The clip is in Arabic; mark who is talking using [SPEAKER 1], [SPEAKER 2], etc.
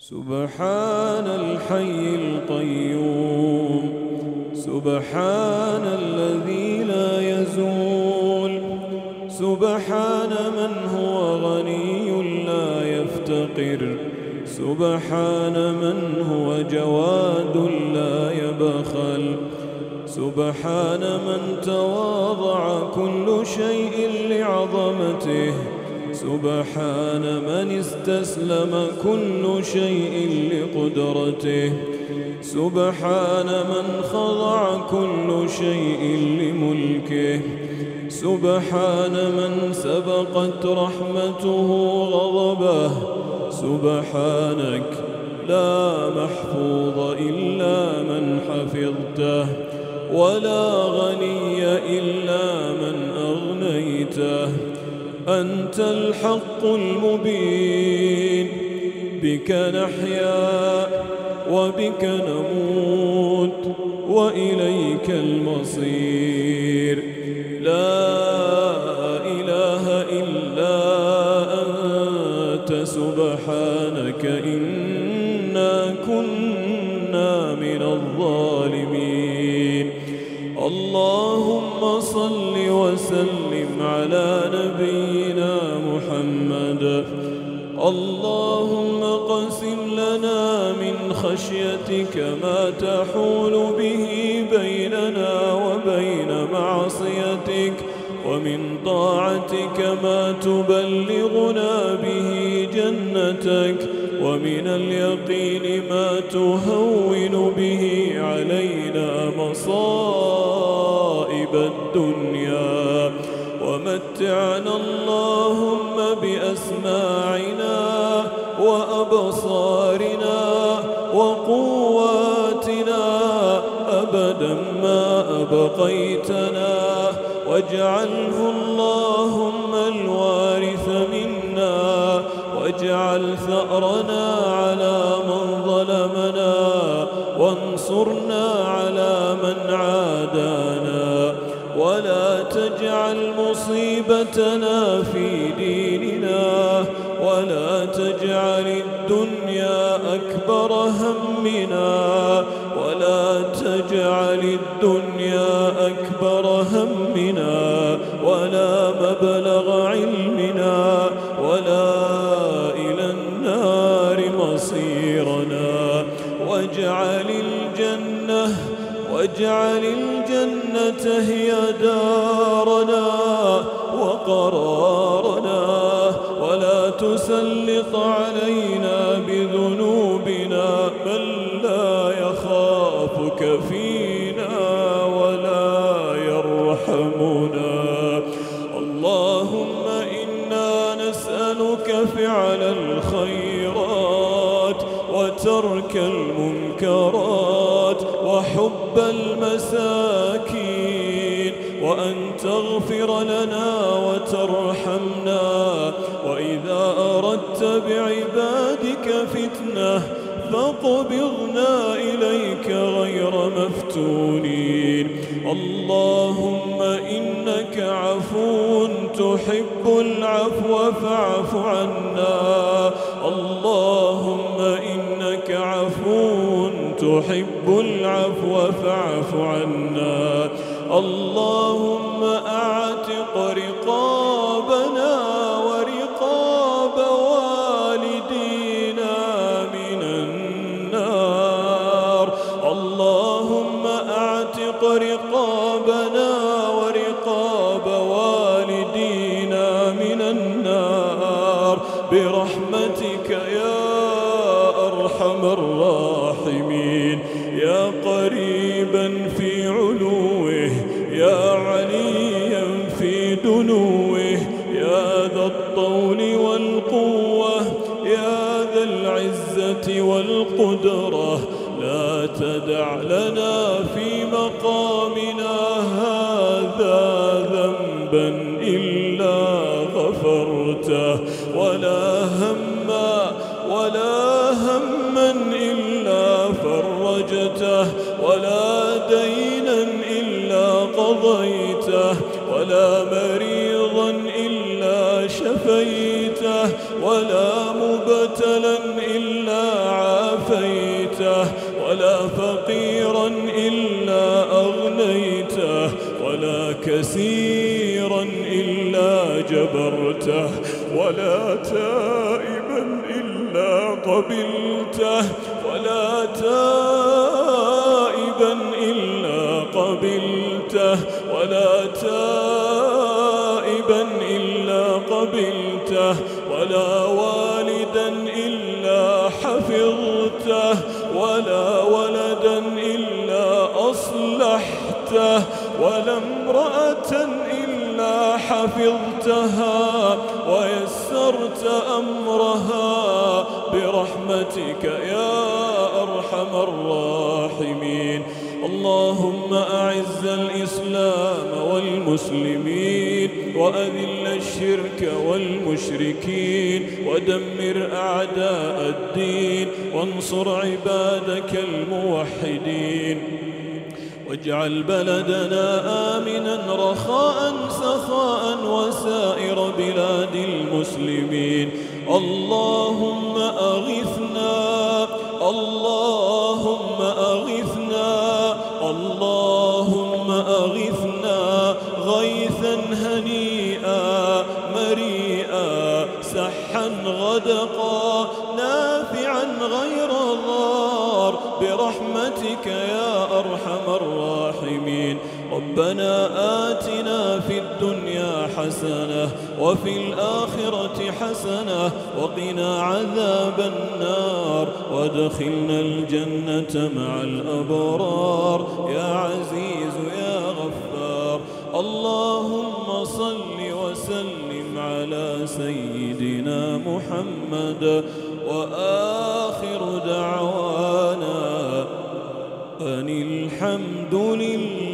[SPEAKER 1] سبحان الحي القيوم سبحان الذي لا يزول سبحان من هو غني لا يفتقر سبحان من هو جواد لا يبخل سبحان من تواضع كل شيء لعظمته. سبحان من استسلم كل شيء لقدرته. سبحان من خضع كل شيء لملكه. سبحان من سبقت رحمته غضبه. سبحانك لا محفوظ إلا من حفظته. ولا غني إلا من أغنيته. أنت الحق المبين. بك نحيا وبك نموت وإليك المصير. لا إله إلا أنت سبحانك إنا كنا من الظالمين. اللهم صل وسلم على نبينا محمد. اللهم قسم لنا من خشيتك ما تحول به بيننا وبين معصيتك ومن طاعتك ما تبلغنا به جنتك ومن اليقين ما تهون به علينا مصائب. ومتعنا اللهم بأسماعنا وأبصارنا وقواتنا أبدا ما أبقيتنا واجعله اللهم الوارث منا واجعل ثأرنا على من ظلمنا وانصرنا على تجعل مصيبتنا في ديننا ولا تجعل الدنيا أكبر همنا ولا تجعل الدنيا أكبر همنا ولا مبلغ علمنا ولا إلى النار مصيرنا. واجعل الجنة واجعل الجنة هي دارنا وقرارنا ولا تسلط علينا بذنوبنا من لا يخافك فينا ولا يرحمنا. اللهم إنا نسألك فعل الخيرات وترك المنكرات وحب المساكين وأن تغفر لنا وترحمنا. وإذا أردت بعبادك فتنة فاقبضنا إليك غير مفتونين. اللهم إنك عفو تحب العفو فاعف عنا. اللهم إنك عفو تحب العفو فاعف عنا. اللهم أعتق رقابنا ورقاب والدينا من النار. اللهم أعتق رقابنا ورقاب والدينا من النار. برحمتك يا أرحم الراحمين. يا علوه يا عليا في دنوه يا ذا الطول والقوة يا ذا العزة والقدرة. لا تدع لنا في مقامنا هذا ذنبا إلا غفرته. ولا هما ولا هما إلا فرجته. ولا ولا مريضا إلا شفيته ولا مبتلا إلا عافيته ولا فقيرا إلا أغنيته ولا كثيرا إلا جبرته ولا تائبا إلا قبلته ولا تائبا إلا قبلته ولا قبلته ولا والدا إلا حفظته ولا ولدا إلا أصلحته ولا امرأة إلا حفظتها ويسرت أمرها برحمتك يا أرحم الراحمين. اللهم أعز الإسلام والمسلمين وأذل الشرك والمشركين ودمر أعداء الدين وانصر عبادك الموحدين واجعل بلدنا آمنا رخاء سخاء وسائر بلاد المسلمين اللهم أغثنا اللهم هنيئا مريئا سحا غدقا نافعا غير ضار برحمتك يا أرحم الراحمين. ربنا آتنا في الدنيا حسنة وفي الآخرة حسنة وقنا عذاب النار. وادخلنا الجنة مع الأبرار. يا عزيز يا غفار. على سيدنا محمد وآخر دعوانا أن الحمد لله